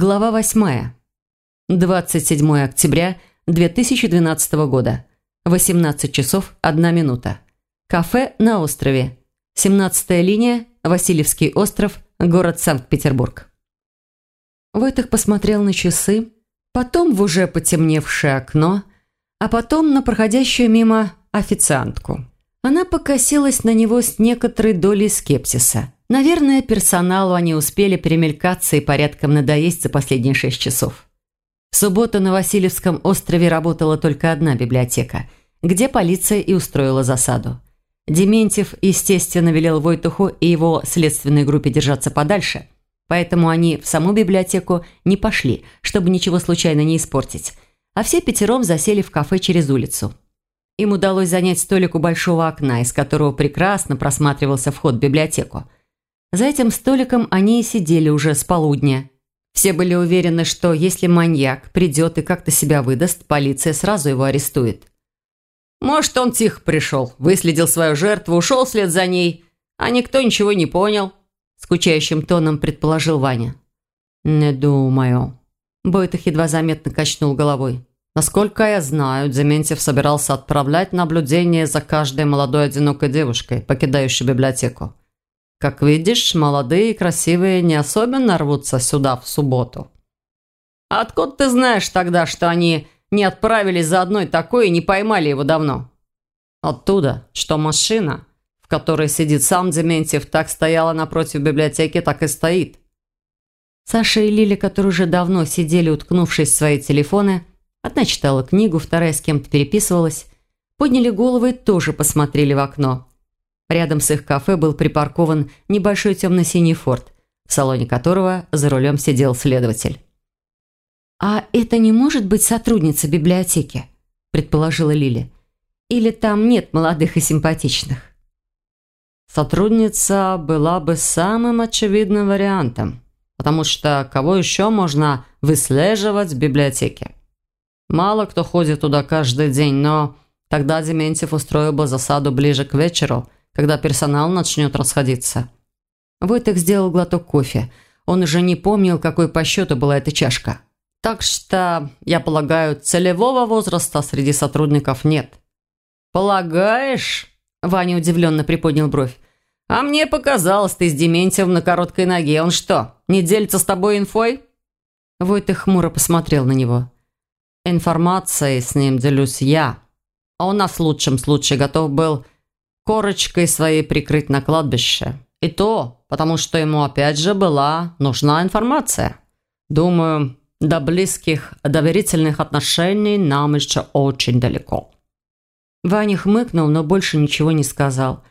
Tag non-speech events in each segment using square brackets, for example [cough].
Глава 8. 27 октября 2012 года. 18 часов 1 минута. Кафе на острове. 17 линия, Васильевский остров, город Санкт-Петербург. Войтых посмотрел на часы, потом в уже потемневшее окно, а потом на проходящую мимо официантку. Она покосилась на него с некоторой долей скепсиса – Наверное, персоналу они успели перемелькаться и порядком надоесть за последние шесть часов. В субботу на Васильевском острове работала только одна библиотека, где полиция и устроила засаду. Дементьев, естественно, велел Войтуху и его следственной группе держаться подальше, поэтому они в саму библиотеку не пошли, чтобы ничего случайно не испортить, а все пятером засели в кафе через улицу. Им удалось занять столик у большого окна, из которого прекрасно просматривался вход в библиотеку – за этим столиком они и сидели уже с полудня. Все были уверены, что если маньяк придет и как-то себя выдаст, полиция сразу его арестует. «Может, он тихо пришел, выследил свою жертву, ушел вслед за ней, а никто ничего не понял», – скучающим тоном предположил Ваня. «Не думаю». Бойтах едва заметно качнул головой. Насколько я знаю, Дементьев собирался отправлять наблюдение за каждой молодой одинокой девушкой, покидающей библиотеку. Как видишь, молодые и красивые не особенно рвутся сюда в субботу. А откуда ты знаешь тогда, что они не отправились за одной такой и не поймали его давно? Оттуда, что машина, в которой сидит сам Дементьев, так стояла напротив библиотеки, так и стоит. Саша и Лиля, которые уже давно сидели, уткнувшись в свои телефоны, одна читала книгу, вторая с кем-то переписывалась, подняли головы и тоже посмотрели в окно. Рядом с их кафе был припаркован небольшой темно-синий форт, в салоне которого за рулем сидел следователь. «А это не может быть сотрудница библиотеки?» – предположила Лили. «Или там нет молодых и симпатичных?» Сотрудница была бы самым очевидным вариантом, потому что кого еще можно выслеживать в библиотеке? Мало кто ходит туда каждый день, но тогда Дементьев устроил бы засаду ближе к вечеру – когда персонал начнет расходиться. Войтек сделал глоток кофе. Он уже не помнил, какой по счету была эта чашка. Так что, я полагаю, целевого возраста среди сотрудников нет. «Полагаешь?» – Ваня удивленно приподнял бровь. «А мне показалось, ты с Дементьевым на короткой ноге. Он что, не делится с тобой инфой?» Войтых хмуро посмотрел на него. «Информацией с ним делюсь я. А у нас в лучшем случае готов был корочкой своей прикрыть на кладбище. И то, потому что ему опять же была нужна информация. Думаю, до близких доверительных отношений нам еще очень далеко». Ваня хмыкнул, но больше ничего не сказал.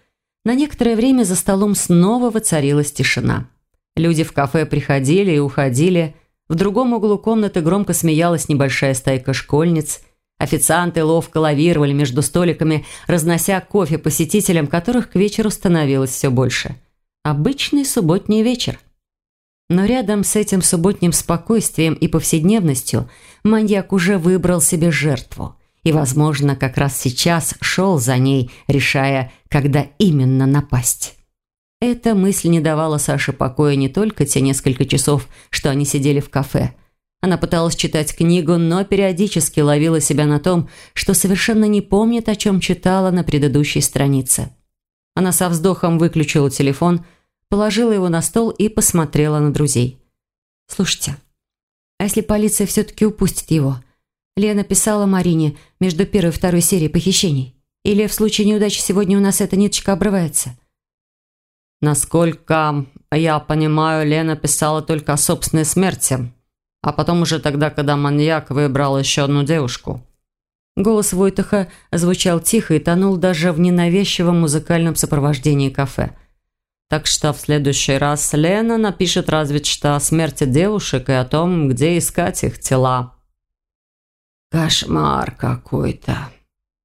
На некоторое время за столом снова воцарилась тишина. Люди в кафе приходили и уходили. В другом углу комнаты громко смеялась небольшая стайка школьниц. Официанты ловко лавировали между столиками, разнося кофе посетителям, которых к вечеру становилось все больше. Обычный субботний вечер. Но рядом с этим субботним спокойствием и повседневностью маньяк уже выбрал себе жертву. И, возможно, как раз сейчас шел за ней, решая, когда именно напасть. Эта мысль не давала Саше покоя не только те несколько часов, что они сидели в кафе – она пыталась читать книгу, но периодически ловила себя на том, что совершенно не помнит, о чем читала на предыдущей странице. Она со вздохом выключила телефон, положила его на стол и посмотрела на друзей. «Слушайте, а если полиция все-таки упустит его?» Лена писала Марине между первой и второй серией похищений. Или в случае неудачи сегодня у нас эта ниточка обрывается? Насколько я понимаю, Лена писала только о собственной смерти, а потом уже тогда, когда маньяк выбрал еще одну девушку. Голос Войтаха звучал тихо и тонул даже в ненавязчивом музыкальном сопровождении кафе. Так что в следующий раз Лена напишет разве что о смерти девушек и о том, где искать их тела. «Кошмар какой-то!»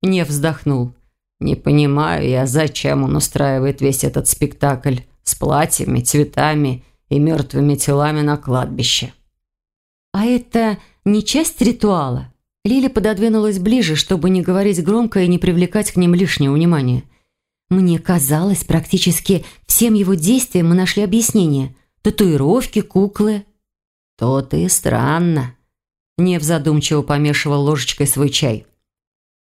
Не вздохнул. «Не понимаю я, зачем он устраивает весь этот спектакль с платьями, цветами и мертвыми телами на кладбище». «А это не часть ритуала?» Лили пододвинулась ближе, чтобы не говорить громко и не привлекать к ним лишнего внимания. «Мне казалось, практически всем его действиям мы нашли объяснение. Татуировки, куклы». То-то и странно. Нев задумчиво помешивал ложечкой свой чай.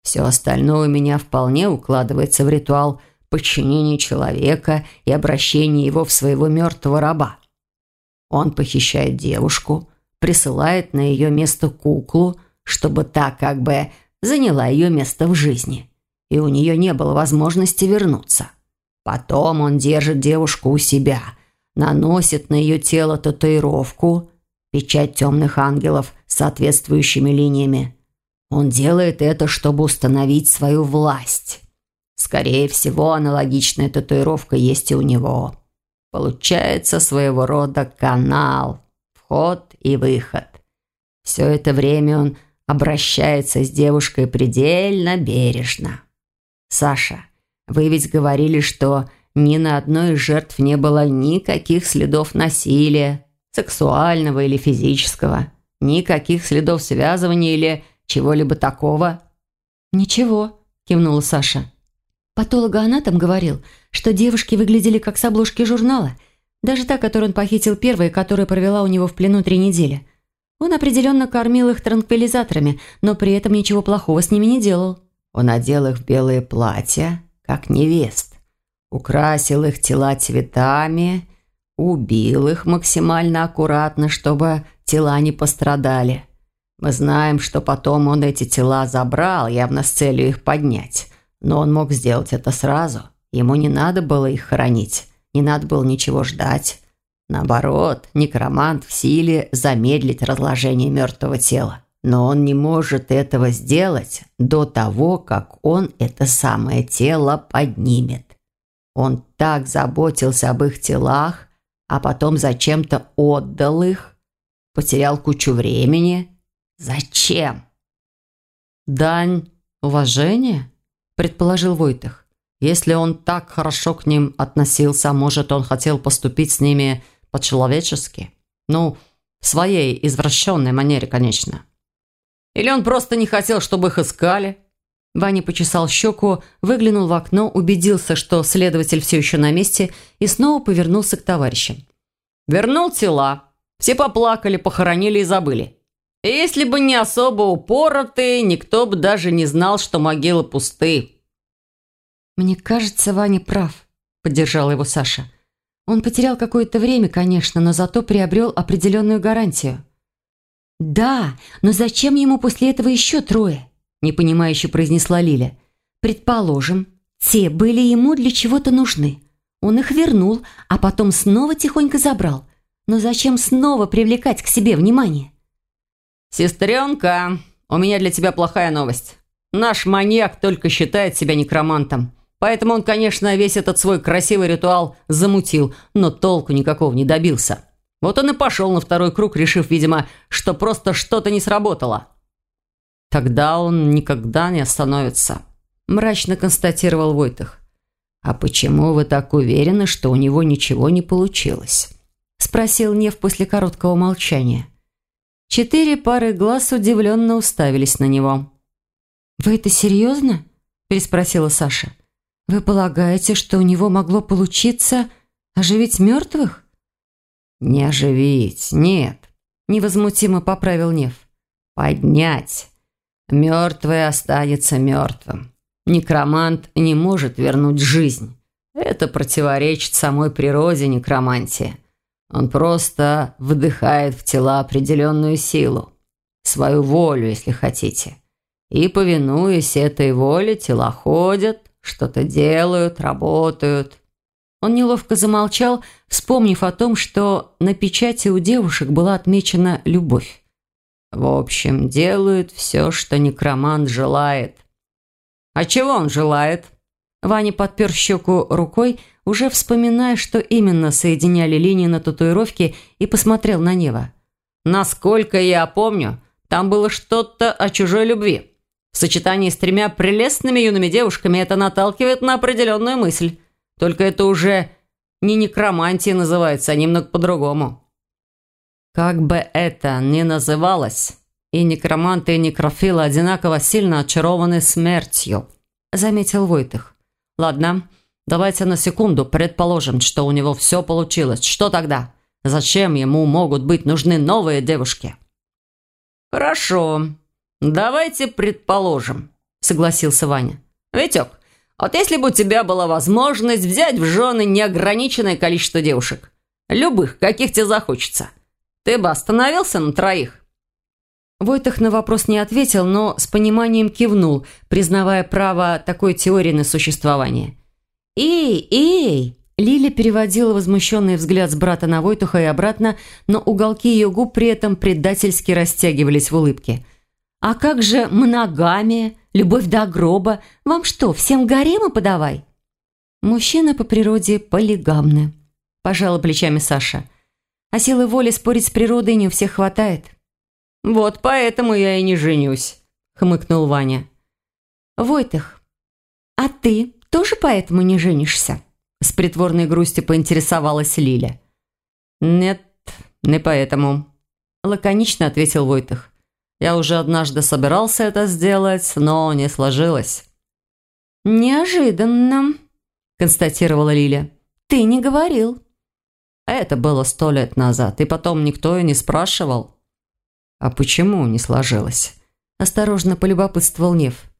Все остальное у меня вполне укладывается в ритуал подчинения человека и обращения его в своего мертвого раба. Он похищает девушку, присылает на ее место куклу, чтобы та как бы заняла ее место в жизни, и у нее не было возможности вернуться. Потом он держит девушку у себя, наносит на ее тело татуировку, печать темных ангелов с соответствующими линиями. Он делает это, чтобы установить свою власть. Скорее всего, аналогичная татуировка есть и у него. Получается своего рода канал, вход и выход. Все это время он обращается с девушкой предельно бережно. «Саша, вы ведь говорили, что ни на одной из жертв не было никаких следов насилия, сексуального или физического, никаких следов связывания или чего-либо такого». «Ничего», – кивнула Саша. Патологоанатом говорил, что девушки выглядели как с обложки журнала, даже та, которую он похитил первой, которая провела у него в плену три недели. Он определенно кормил их транквилизаторами, но при этом ничего плохого с ними не делал. Он одел их в белые платья, как невест, украсил их тела цветами, убил их максимально аккуратно, чтобы тела не пострадали. Мы знаем, что потом он эти тела забрал, явно с целью их поднять. Но он мог сделать это сразу. Ему не надо было их хоронить, не надо было ничего ждать. Наоборот, некромант в силе замедлить разложение мертвого тела. Но он не может этого сделать до того, как он это самое тело поднимет. Он так заботился об их телах, а потом зачем-то отдал их, потерял кучу времени. Зачем? Дань уважения? предположил Войтых. Если он так хорошо к ним относился, может, он хотел поступить с ними по-человечески? Ну, в своей извращенной манере, конечно. Или он просто не хотел, чтобы их искали? Ваня почесал щеку, выглянул в окно, убедился, что следователь все еще на месте, и снова повернулся к товарищам. «Вернул тела. Все поплакали, похоронили и забыли. Если бы не особо упоротые, никто бы даже не знал, что могилы пусты. «Мне кажется, Ваня прав», – поддержала его Саша. «Он потерял какое-то время, конечно, но зато приобрел определенную гарантию». «Да, но зачем ему после этого еще трое?» – непонимающе произнесла Лиля. «Предположим, те были ему для чего-то нужны. Он их вернул, а потом снова тихонько забрал. Но зачем снова привлекать к себе внимание?» «Сестренка, у меня для тебя плохая новость. Наш маньяк только считает себя некромантом. Поэтому он, конечно, весь этот свой красивый ритуал замутил, но толку никакого не добился. Вот он и пошел на второй круг, решив, видимо, что просто что-то не сработало. Тогда он никогда не остановится», – мрачно констатировал Войтых. «А почему вы так уверены, что у него ничего не получилось?» – спросил Нев после короткого молчания. Четыре пары глаз удивленно уставились на него. «Вы это серьезно?» – переспросила Саша. «Вы полагаете, что у него могло получиться оживить мертвых?» «Не оживить, нет», – невозмутимо поправил Нев. «Поднять. Мертвый останется мертвым. Некромант не может вернуть жизнь. Это противоречит самой природе некромантии. Он просто вдыхает в тела определенную силу, свою волю, если хотите. И, повинуясь этой воле, тела ходят, что-то делают, работают. Он неловко замолчал, вспомнив о том, что на печати у девушек была отмечена любовь. В общем, делают все, что некромант желает. А чего он желает? Ваня подпер щеку рукой, уже вспоминая, что именно соединяли линии на татуировке, и посмотрел на Нева. «Насколько я помню, там было что-то о чужой любви. В сочетании с тремя прелестными юными девушками это наталкивает на определенную мысль. Только это уже не некромантия называется, а немного по-другому». «Как бы это ни называлось, и некроманты, и некрофилы одинаково сильно очарованы смертью», заметил Войтых. «Ладно». Давайте на секунду предположим, что у него все получилось. Что тогда? Зачем ему могут быть нужны новые девушки?» «Хорошо, давайте предположим», – согласился Ваня. «Витек, вот если бы у тебя была возможность взять в жены неограниченное количество девушек, любых, каких тебе захочется, ты бы остановился на троих?» Войтах на вопрос не ответил, но с пониманием кивнул, признавая право такой теории на существование. «Эй, эй!» Лиля переводила возмущенный взгляд с брата на Войтуха и обратно, но уголки ее губ при этом предательски растягивались в улыбке. «А как же моногамия, любовь до гроба? Вам что, всем гаремы подавай?» «Мужчина по природе полигамны», – пожала плечами Саша. «А силы воли спорить с природой не у всех хватает». «Вот поэтому я и не женюсь», – хмыкнул Ваня. «Войтых, а ты тоже поэтому не женишься?» С притворной грустью поинтересовалась Лиля. «Нет, не поэтому», – лаконично ответил Войтых. «Я уже однажды собирался это сделать, но не сложилось». «Неожиданно», – констатировала Лиля. «Ты не говорил». «Это было сто лет назад, и потом никто и не спрашивал». «А почему не сложилось?» – осторожно полюбопытствовал Нев.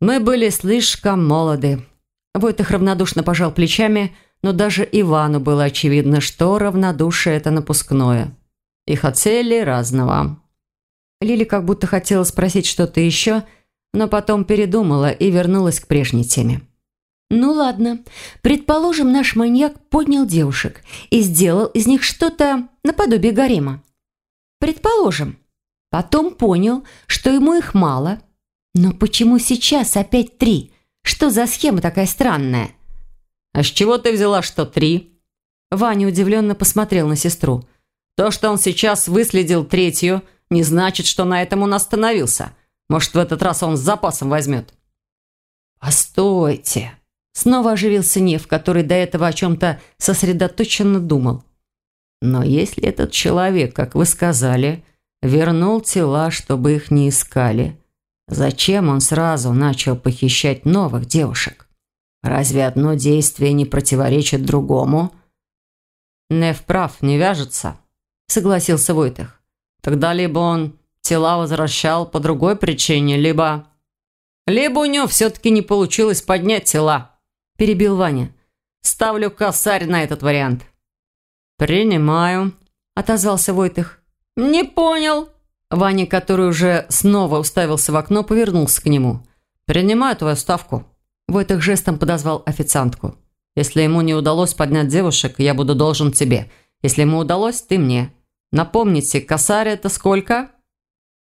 «Мы были слишком молоды». Войтых равнодушно пожал плечами, но даже Ивану было очевидно, что равнодушие – это напускное. И хотели разного. Лили как будто хотела спросить что-то еще, но потом передумала и вернулась к прежней теме. «Ну ладно, предположим, наш маньяк поднял девушек и сделал из них что-то наподобие гарема. Предположим. Потом понял, что ему их мало. Но почему сейчас опять три? Что за схема такая странная? «А с чего ты взяла, что три?» Ваня удивленно посмотрел на сестру. «То, что он сейчас выследил третью, не значит, что на этом он остановился. Может, в этот раз он с запасом возьмет». «Постойте!» Снова оживился Нев, который до этого о чем-то сосредоточенно думал. Но если этот человек, как вы сказали, вернул тела, чтобы их не искали, зачем он сразу начал похищать новых девушек? Разве одно действие не противоречит другому? Нев прав, не вяжется, согласился Войтых. Тогда либо он тела возвращал по другой причине, либо... Либо у него все-таки не получилось поднять тела, перебил Ваня. Ставлю косарь на этот вариант. «Принимаю», – отозвался Войтых. «Не понял». Ваня, который уже снова уставился в окно, повернулся к нему. «Принимаю твою ставку». Войтых жестом подозвал официантку. «Если ему не удалось поднять девушек, я буду должен тебе. Если ему удалось, ты мне. Напомните, косарь это сколько?»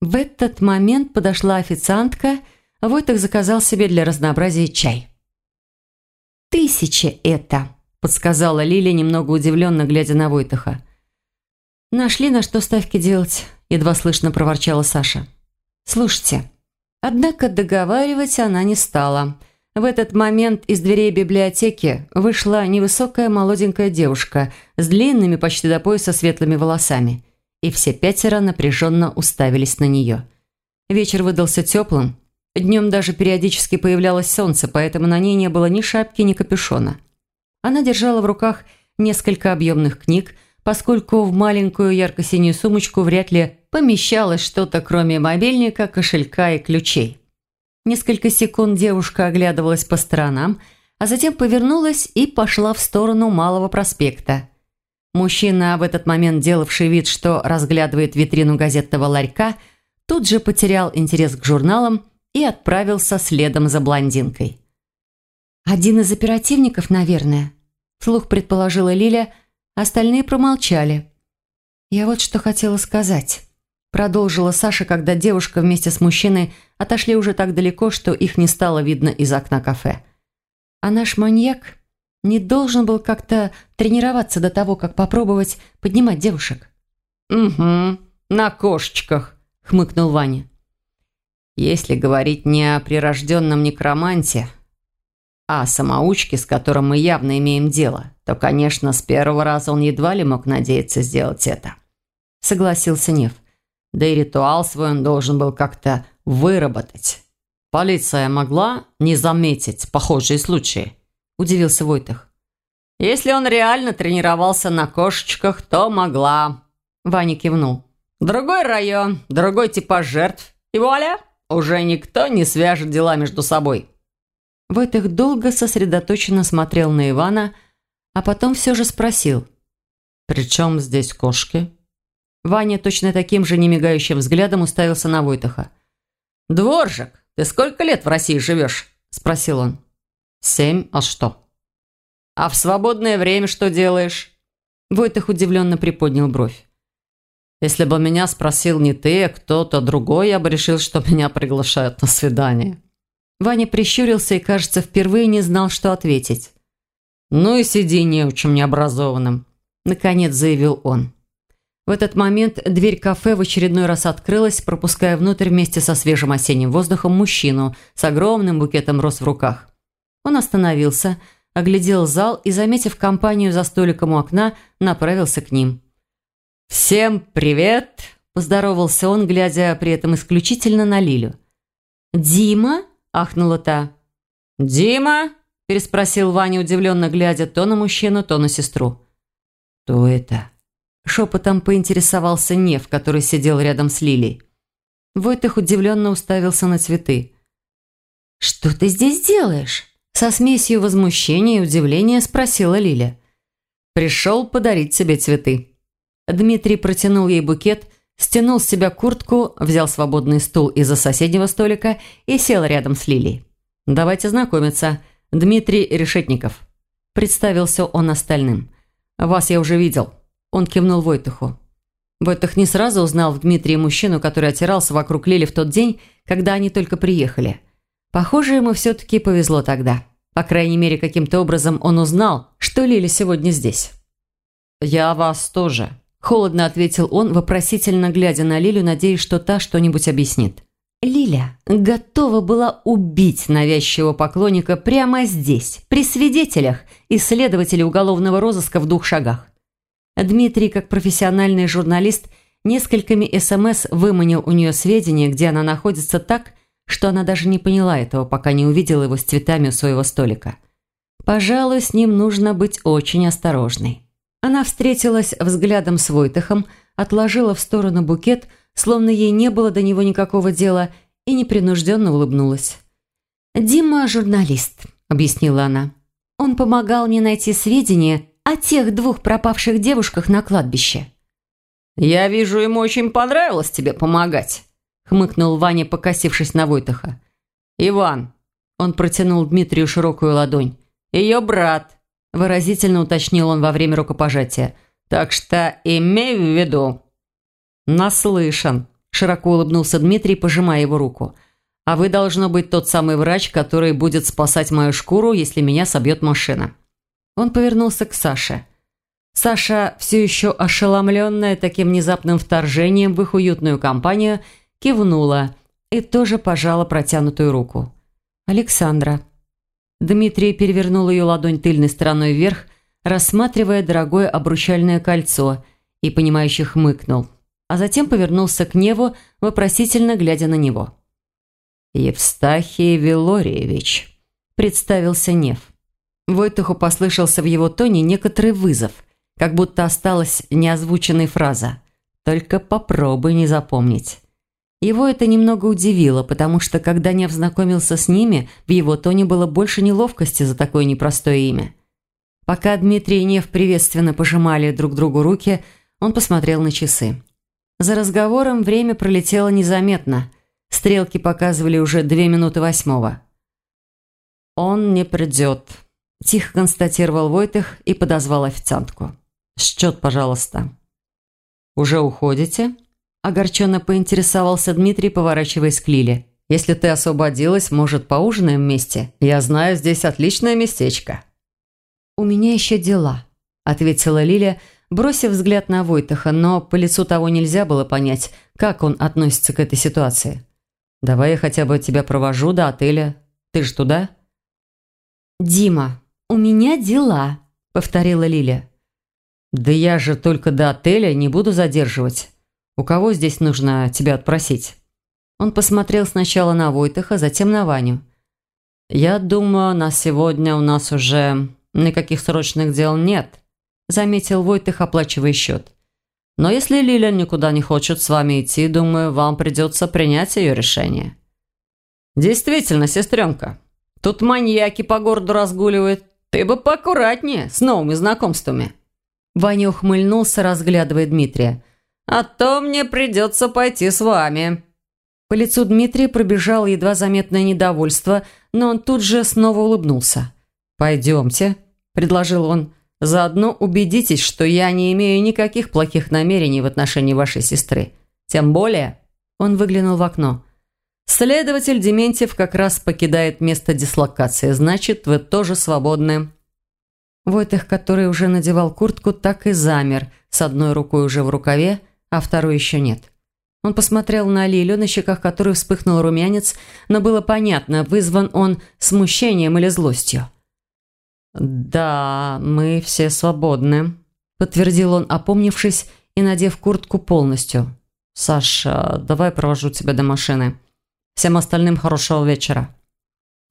В этот момент подошла официантка, Войтых заказал себе для разнообразия чай. «Тысяча это», – подсказала Лилия, немного удивленно, глядя на Войтаха. «Нашли, на что ставки делать», – едва слышно проворчала Саша. «Слушайте». Однако договаривать она не стала. В этот момент из дверей библиотеки вышла невысокая молоденькая девушка с длинными почти до пояса светлыми волосами. И все пятеро напряженно уставились на нее. Вечер выдался теплым. Днем даже периодически появлялось солнце, поэтому на ней не было ни шапки, ни капюшона. Она держала в руках несколько объемных книг, поскольку в маленькую ярко-синюю сумочку вряд ли помещалось что-то, кроме мобильника, кошелька и ключей. Несколько секунд девушка оглядывалась по сторонам, а затем повернулась и пошла в сторону Малого проспекта. Мужчина, в этот момент делавший вид, что разглядывает витрину газетного ларька, тут же потерял интерес к журналам и отправился следом за блондинкой. «Один из оперативников, наверное», – вслух предположила Лиля, остальные промолчали. «Я вот что хотела сказать», – продолжила Саша, когда девушка вместе с мужчиной отошли уже так далеко, что их не стало видно из окна кафе. «А наш маньяк не должен был как-то тренироваться до того, как попробовать поднимать девушек». «Угу, на кошечках», – хмыкнул Ваня. «Если говорить не о прирожденном некроманте, а самоучки, с которым мы явно имеем дело, то, конечно, с первого раза он едва ли мог надеяться сделать это. Согласился Нев. Да и ритуал свой он должен был как-то выработать. Полиция могла не заметить похожие случаи? Удивился Войтых. Если он реально тренировался на кошечках, то могла». Ваня кивнул. «Другой район, другой типаж жертв. И вуаля, уже никто не свяжет дела между собой». Войтых долго сосредоточенно смотрел на Ивана, а потом все же спросил. «При чем здесь кошки?» Ваня точно таким же немигающим взглядом уставился на Войтаха. «Дворжик, ты сколько лет в России живешь?» – спросил он. «Семь, а что?» «А в свободное время что делаешь?» Войтах удивленно приподнял бровь. «Если бы меня спросил не ты, а кто-то другой, я бы решил, что [laughs] меня приглашают на свидание». Ваня прищурился и, кажется, впервые не знал, что ответить. «Ну и сиди неучим необразованным», – наконец заявил он. В этот момент дверь кафе в очередной раз открылась, пропуская внутрь вместе со свежим осенним воздухом мужчину с огромным букетом роз в руках. Он остановился, оглядел зал и, заметив компанию за столиком у окна, направился к ним. «Всем привет!» – поздоровался он, глядя при этом исключительно на Лилю. «Дима?» – ахнула та. «Дима?» – переспросил Ваня, удивленно глядя то на мужчину, то на сестру. «Кто это?» – шепотом поинтересовался Нев, который сидел рядом с Лилей. Войтых удивленно уставился на цветы. «Что ты здесь делаешь?» Со смесью возмущения и удивления спросила Лиля. «Пришел подарить себе цветы». Дмитрий протянул ей букет – стянул с себя куртку, взял свободный стул из-за соседнего столика и сел рядом с Лилией. «Давайте знакомиться. Дмитрий Решетников». Представился он остальным. «Вас я уже видел». Он кивнул Войтуху. Войтух не сразу узнал в Дмитрии мужчину, который отирался вокруг Лили в тот день, когда они только приехали. Похоже, ему все-таки повезло тогда. По крайней мере, каким-то образом он узнал, что Лили сегодня здесь. «Я вас тоже», Холодно ответил он, вопросительно глядя на Лилю, надеясь, что та что-нибудь объяснит. Лиля готова была убить навязчивого поклонника прямо здесь, при свидетелях и следователе уголовного розыска в двух шагах. Дмитрий, как профессиональный журналист, несколькими СМС выманил у нее сведения, где она находится так, что она даже не поняла этого, пока не увидела его с цветами у своего столика. Пожалуй, с ним нужно быть очень осторожной. Она встретилась взглядом с Войтахом, отложила в сторону букет, словно ей не было до него никакого дела, и непринужденно улыбнулась. «Дима – журналист», – объяснила она. «Он помогал мне найти сведения о тех двух пропавших девушках на кладбище». «Я вижу, ему очень понравилось тебе помогать», – хмыкнул Ваня, покосившись на Войтаха. «Иван», – он протянул Дмитрию широкую ладонь, – «ее брат». Выразительно уточнил он во время рукопожатия. «Так что имей в виду». «Наслышан», – широко улыбнулся Дмитрий, пожимая его руку. «А вы, должно быть, тот самый врач, который будет спасать мою шкуру, если меня собьет машина». Он повернулся к Саше. Саша, все еще ошеломленная таким внезапным вторжением в их уютную компанию, кивнула и тоже пожала протянутую руку. «Александра», Дмитрий перевернул ее ладонь тыльной стороной вверх, рассматривая дорогое обручальное кольцо, и, понимающе хмыкнул, а затем повернулся к Неву, вопросительно глядя на него. «Евстахий Вилорьевич», – представился Нев. Войтуху послышался в его тоне некоторый вызов, как будто осталась неозвученная фраза «Только попробуй не запомнить». Его это немного удивило, потому что, когда не знакомился с ними, в его тоне было больше неловкости за такое непростое имя. Пока Дмитрий и Нев приветственно пожимали друг другу руки, он посмотрел на часы. За разговором время пролетело незаметно. Стрелки показывали уже две минуты восьмого. «Он не придет», – тихо констатировал Войтых и подозвал официантку. «Счет, пожалуйста». «Уже уходите?» Огорченно поинтересовался Дмитрий, поворачиваясь к Лиле. «Если ты освободилась, может, поужинаем вместе? Я знаю здесь отличное местечко». «У меня еще дела», – ответила Лиля, бросив взгляд на Войтаха, но по лицу того нельзя было понять, как он относится к этой ситуации. «Давай я хотя бы тебя провожу до отеля. Ты же туда?» «Дима, у меня дела», – повторила Лиля. «Да я же только до отеля не буду задерживать. У кого здесь нужно тебя отпросить?» Он посмотрел сначала на Войтаха, затем на Ваню. «Я думаю, на сегодня у нас уже никаких срочных дел нет», заметил Войтых, оплачивая счет. «Но если Лиля никуда не хочет с вами идти, думаю, вам придется принять ее решение». «Действительно, сестренка, тут маньяки по городу разгуливают. Ты бы поаккуратнее с новыми знакомствами». Ваня ухмыльнулся, разглядывая Дмитрия. «А то мне придется пойти с вами». По лицу Дмитрия пробежало едва заметное недовольство, но он тут же снова улыбнулся. «Пойдемте», – предложил он. «Заодно убедитесь, что я не имею никаких плохих намерений в отношении вашей сестры. Тем более...» Он выглянул в окно. «Следователь Дементьев как раз покидает место дислокации. Значит, вы тоже свободны». Войтых, который уже надевал куртку, так и замер, с одной рукой уже в рукаве, а второй еще нет. Он посмотрел на Лилю, на щеках которой вспыхнул румянец, но было понятно, вызван он смущением или злостью. «Да, мы все свободны», – подтвердил он, опомнившись и надев куртку полностью. «Саша, давай провожу тебя до машины. Всем остальным хорошего вечера».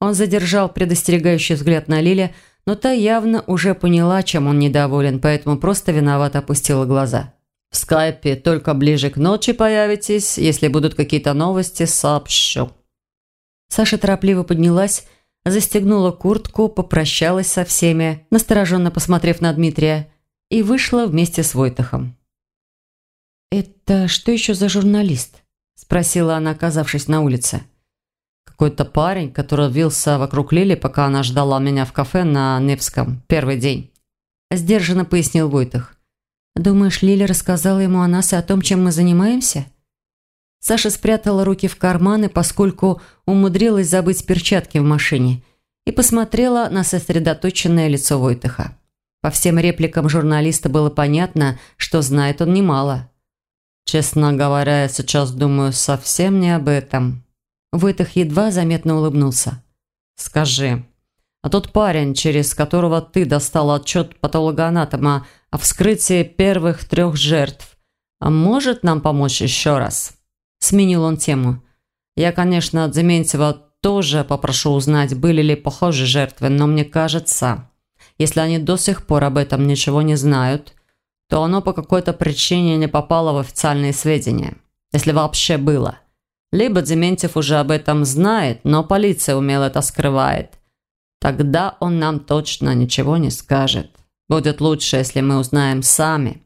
Он задержал предостерегающий взгляд на Лиле, но та явно уже поняла, чем он недоволен, поэтому просто виновато опустила глаза. «В скайпе только ближе к ночи появитесь. Если будут какие-то новости, сообщу». Саша торопливо поднялась, застегнула куртку, попрощалась со всеми, настороженно посмотрев на Дмитрия, и вышла вместе с Войтахом. «Это что еще за журналист?» – спросила она, оказавшись на улице. Какой-то парень, который вился вокруг Лили, пока она ждала меня в кафе на Невском. Первый день. Сдержанно пояснил Войтах. «Думаешь, Лиля рассказала ему о нас и о том, чем мы занимаемся?» Саша спрятала руки в карманы, поскольку умудрилась забыть перчатки в машине, и посмотрела на сосредоточенное лицо Войтыха. По всем репликам журналиста было понятно, что знает он немало. «Честно говоря, я сейчас думаю совсем не об этом». Войтых едва заметно улыбнулся. «Скажи, а тот парень, через которого ты достал отчет патологоанатома о вскрытии первых трех жертв, может нам помочь еще раз?» Сменил он тему. «Я, конечно, от Дементьева тоже попрошу узнать, были ли похожие жертвы, но мне кажется, если они до сих пор об этом ничего не знают, то оно по какой-то причине не попало в официальные сведения, если вообще было. Либо Дементьев уже об этом знает, но полиция умело это скрывает, Тогда он нам точно ничего не скажет. Будет лучше, если мы узнаем сами».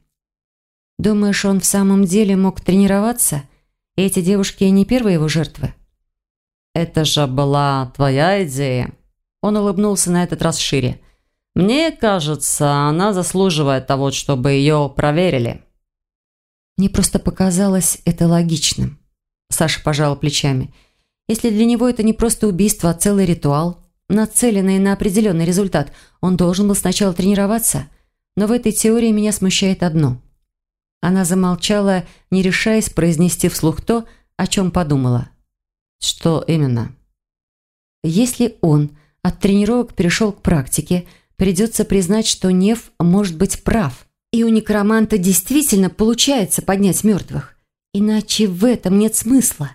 «Думаешь, он в самом деле мог тренироваться? И эти девушки не первые его жертвы?» «Это же была твоя идея». Он улыбнулся на этот раз шире. «Мне кажется, она заслуживает того, чтобы ее проверили». «Мне просто показалось это логичным», – Саша пожала плечами. «Если для него это не просто убийство, а целый ритуал, нацеленный на определенный результат. Он должен был сначала тренироваться. Но в этой теории меня смущает одно. Она замолчала, не решаясь произнести вслух то, о чем подумала. Что именно? Если он от тренировок перешел к практике, придется признать, что Нев может быть прав. И у некроманта действительно получается поднять мертвых. Иначе в этом нет смысла.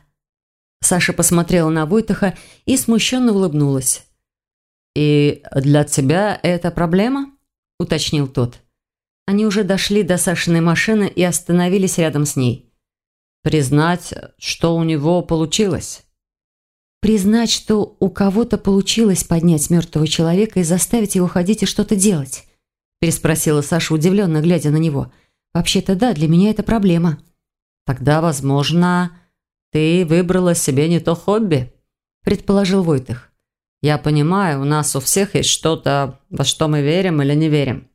Саша посмотрела на Войтаха и смущенно улыбнулась. «И для тебя это проблема?» – уточнил тот. Они уже дошли до Сашиной машины и остановились рядом с ней. «Признать, что у него получилось?» «Признать, что у кого-то получилось поднять мертвого человека и заставить его ходить и что-то делать?» – переспросила Саша, удивленно глядя на него. «Вообще-то да, для меня это проблема». «Тогда, возможно, ты выбрала себе не то хобби?» – предположил Войтых. Я понимаю, у нас у всех есть что-то, во что мы верим или не верим.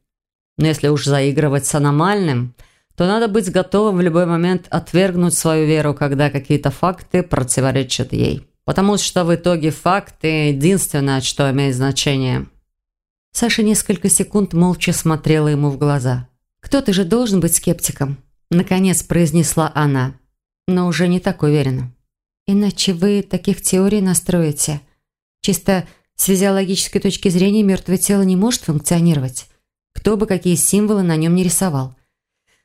Но если уж заигрывать с аномальным, то надо быть готовым в любой момент отвергнуть свою веру, когда какие-то факты противоречат ей. Потому что в итоге факты – единственное, что имеет значение. Саша несколько секунд молча смотрела ему в глаза. «Кто-то же должен быть скептиком», – наконец произнесла она, но уже не так уверенно. «Иначе вы таких теорий настроите». Чисто с физиологической точки зрения мертвое тело не может функционировать. Кто бы какие символы на нем не рисовал.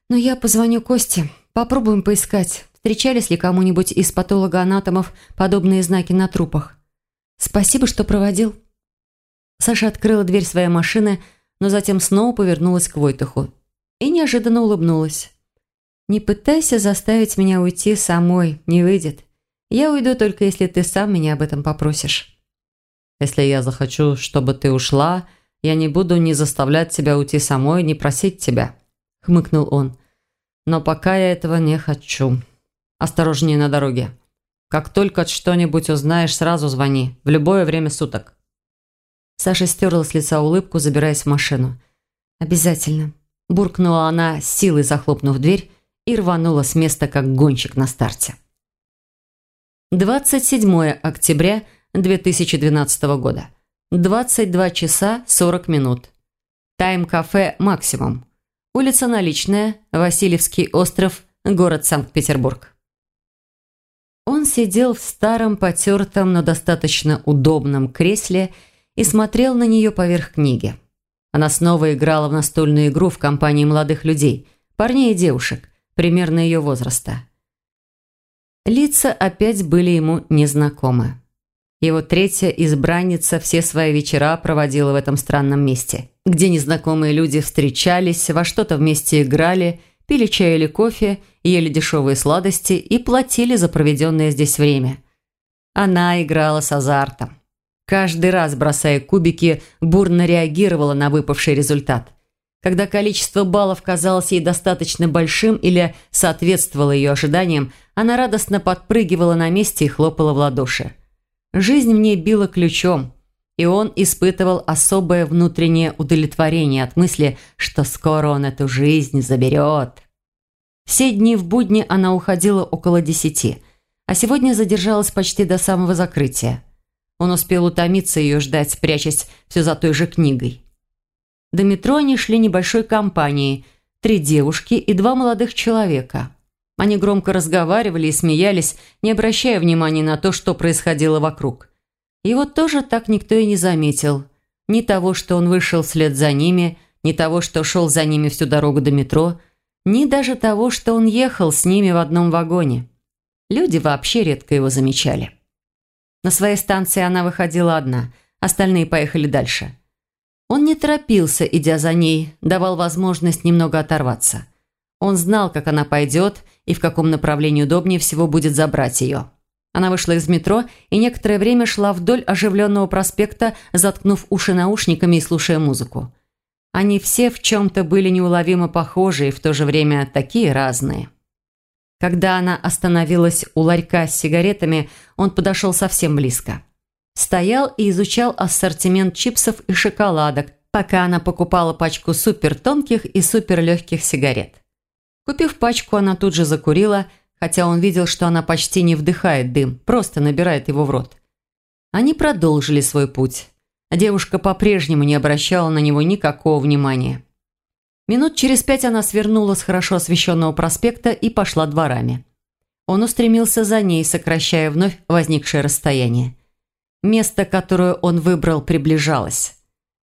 Но я позвоню Косте, попробуем поискать, встречались ли кому-нибудь из патологоанатомов подобные знаки на трупах. Спасибо, что проводил. Саша открыла дверь своей машины, но затем снова повернулась к Войтуху и неожиданно улыбнулась. «Не пытайся заставить меня уйти самой, не выйдет. Я уйду только если ты сам меня об этом попросишь». «Если я захочу, чтобы ты ушла, я не буду ни заставлять тебя уйти самой, ни просить тебя», — хмыкнул он. «Но пока я этого не хочу. Осторожнее на дороге. Как только что-нибудь узнаешь, сразу звони. В любое время суток». Саша стерла с лица улыбку, забираясь в машину. «Обязательно». Буркнула она, силой захлопнув дверь, и рванула с места, как гонщик на старте. 27 октября 2012 года. 22 часа 40 минут. Тайм-кафе «Максимум». Улица Наличная, Васильевский остров, город Санкт-Петербург. Он сидел в старом, потертом, но достаточно удобном кресле и смотрел на нее поверх книги. Она снова играла в настольную игру в компании молодых людей, парней и девушек, примерно ее возраста. Лица опять были ему незнакомы. Его третья избранница все свои вечера проводила в этом странном месте, где незнакомые люди встречались, во что-то вместе играли, пили чай или кофе, ели дешевые сладости и платили за проведенное здесь время. Она играла с азартом. Каждый раз, бросая кубики, бурно реагировала на выпавший результат. Когда количество баллов казалось ей достаточно большим или соответствовало ее ожиданиям, она радостно подпрыгивала на месте и хлопала в ладоши. Жизнь в ней била ключом, и он испытывал особое внутреннее удовлетворение от мысли, что скоро он эту жизнь заберет. Все дни в будни она уходила около десяти, а сегодня задержалась почти до самого закрытия. Он успел утомиться ее ждать, прячась все за той же книгой. До метро они шли небольшой компанией, три девушки и два молодых человека. Они громко разговаривали и смеялись, не обращая внимания на то, что происходило вокруг. Его тоже так никто и не заметил. Ни того, что он вышел вслед за ними, ни того, что шел за ними всю дорогу до метро, ни даже того, что он ехал с ними в одном вагоне. Люди вообще редко его замечали. На своей станции она выходила одна, остальные поехали дальше. Он не торопился, идя за ней, давал возможность немного оторваться. Он знал, как она пойдет и в каком направлении удобнее всего будет забрать ее. Она вышла из метро и некоторое время шла вдоль оживленного проспекта, заткнув уши наушниками и слушая музыку. Они все в чем-то были неуловимо похожи и в то же время такие разные. Когда она остановилась у ларька с сигаретами, он подошел совсем близко. Стоял и изучал ассортимент чипсов и шоколадок, пока она покупала пачку супертонких и суперлегких сигарет. Купив пачку, она тут же закурила, хотя он видел, что она почти не вдыхает дым, просто набирает его в рот. Они продолжили свой путь. Девушка по-прежнему не обращала на него никакого внимания. Минут через пять она свернула с хорошо освещенного проспекта и пошла дворами. Он устремился за ней, сокращая вновь возникшее расстояние. Место, которое он выбрал, приближалось.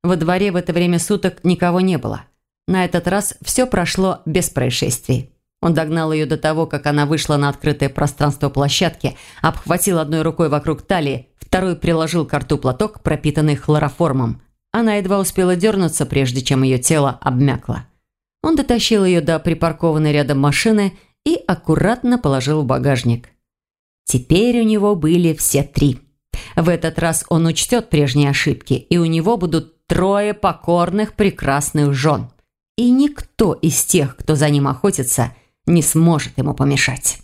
Во дворе в это время суток никого не было. На этот раз все прошло без происшествий. Он догнал ее до того, как она вышла на открытое пространство площадки, обхватил одной рукой вокруг талии, второй приложил к рту платок, пропитанный хлороформом. Она едва успела дернуться, прежде чем ее тело обмякло. Он дотащил ее до припаркованной рядом машины и аккуратно положил в багажник. Теперь у него были все три. В этот раз он учтет прежние ошибки, и у него будут трое покорных прекрасных жен. И никто из тех, кто за ним охотится, не сможет ему помешать.